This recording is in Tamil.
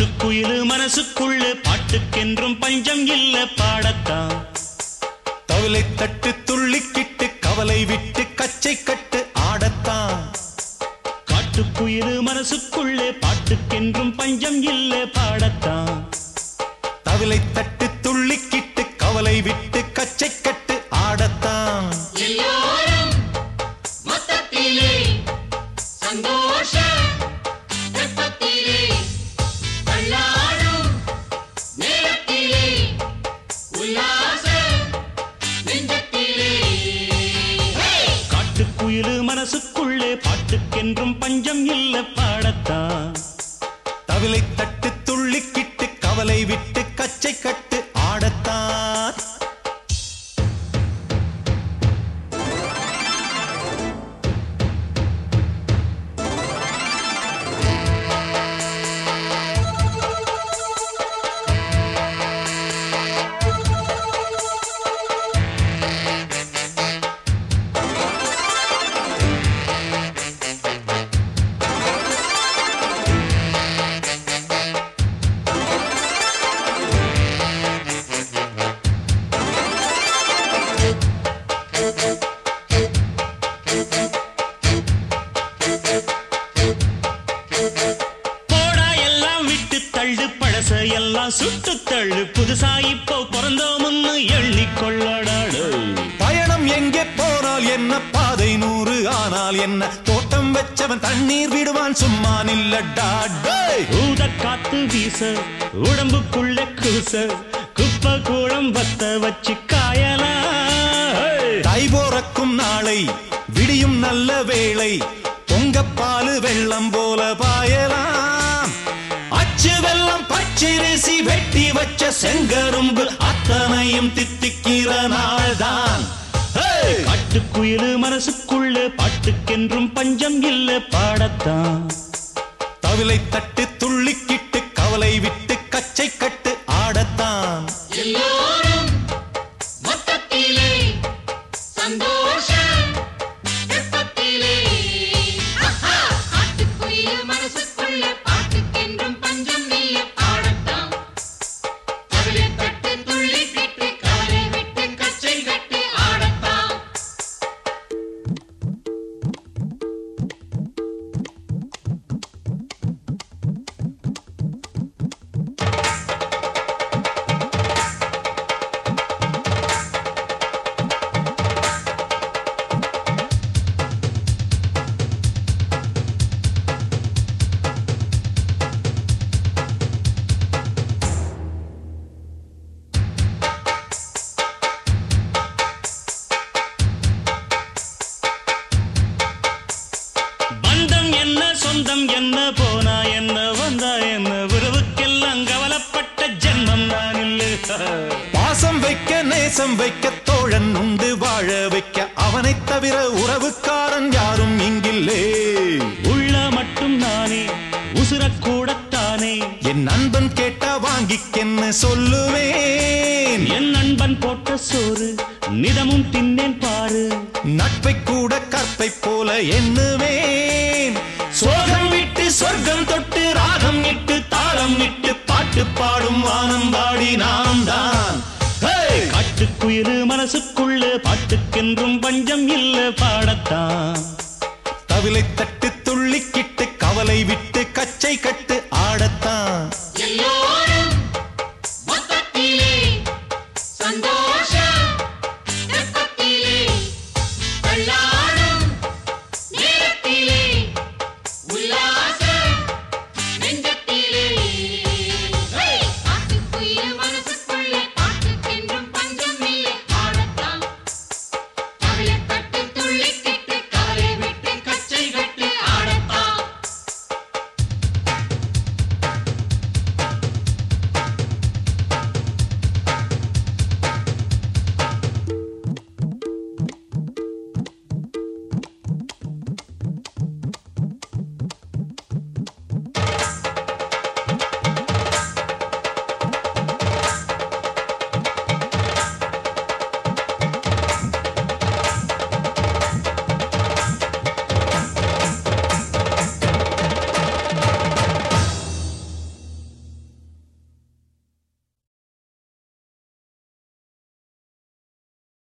காட்டுக்குயிலு மனசுக்குள்ள பாட்டுக்கென்றும் பஞ்சம் இல்ல பாடத்தான். தவிலை தட்டு துள்ளிக்கிட்டு கவலை விட்டு கச்சை கட்டு ஆடத்தான். காட்டுக்குயிலு மனசுக்குள்ளே பாட்டுக்கென்றும் பஞ்சம் இல்ல பாடத்தான். தவிலை தட்டு துள்ளிக்கிட்டு கவலை விட்டு கச்சை கட்டு ஆடத்தான். எல்லோரும் காட்டுக்குயிலு மனசுக்குள்ளே பாட்டுக்கென்றும் பஞ்சம் இல்ல பாடத்தான். தவிலை தட்டு துள்ளிக்கிட்டு கவலை விட்டு கச்சை கட்டு எல்லாம் சுட்டு தள்ளு. புதுசா இப்போ பிறந்தோம்னு எண்ணிக்கொள்ளடாடு. பயணம் எங்கே போனால் என்ன? பாதை நூறு ஆனால் என்ன? தோட்டம் வச்சவன் தண்ணீர் விடுவான் சும்மா நில்லடா. ஊத காத்து வீச உடம்புக்குள்ள கூச குப்பை கூடம் வத்த வச்சு காயலாம் தை போறக்கும் நாளை விடியும் நல்ல வேளை பொங்கப்பாலு வெள்ளம் பச்சரிசி வெட்டி வச்ச செங்கரும்பு அத்தனையும் தித்திக்கிற நாள்தான் ஹே! காட்டுக்குயிலு மனசுக்குள்ள பாட்டுக்கென்றும் பஞ்சம் இல்ல பாடத்தான் தவிலை தட்டு துள்ளிக்கிட்டு கவலை விட்டு கச்சை கட்டு போனா என்ன வந்தா என்ன? உறவுக்கெல்லாம் கவலைப்பட்ட ஜென்மம் நான் இல்ல. பாசம் வைக்க நேசம் வைக்க தோழன் உண்டு வாழ வைக்க அவனைத் தவிர உறவுக்காரன் யாரும் இங்கில்லே. உள்ள மட்டும் நானே உசுரக்கூடத்தானே என் நண்பன் கேட்டா வாங்கிக்கென்னு சொல்லுவேன்? என் நண்பன் போட்ட சோறு நிதமும் தின்னேன் பாரு. நட்பை கூட கற்பை போல எண்ணுவேன். சோகம் விட்டு சொர்க்கம் தொட்டு ராகம் இட்டு தாளம் இட்டு பாட்டு பாடும் வானம் பாடி நாம் தான் ஹே! மனசுக்குள்ள பாட்டுக்கென்றும் பஞ்சம் இல்ல பாடத்தான் தவிலை தட்டு துள்ளிக்கிட்டு கவலை விட்டு கச்சை கட்டு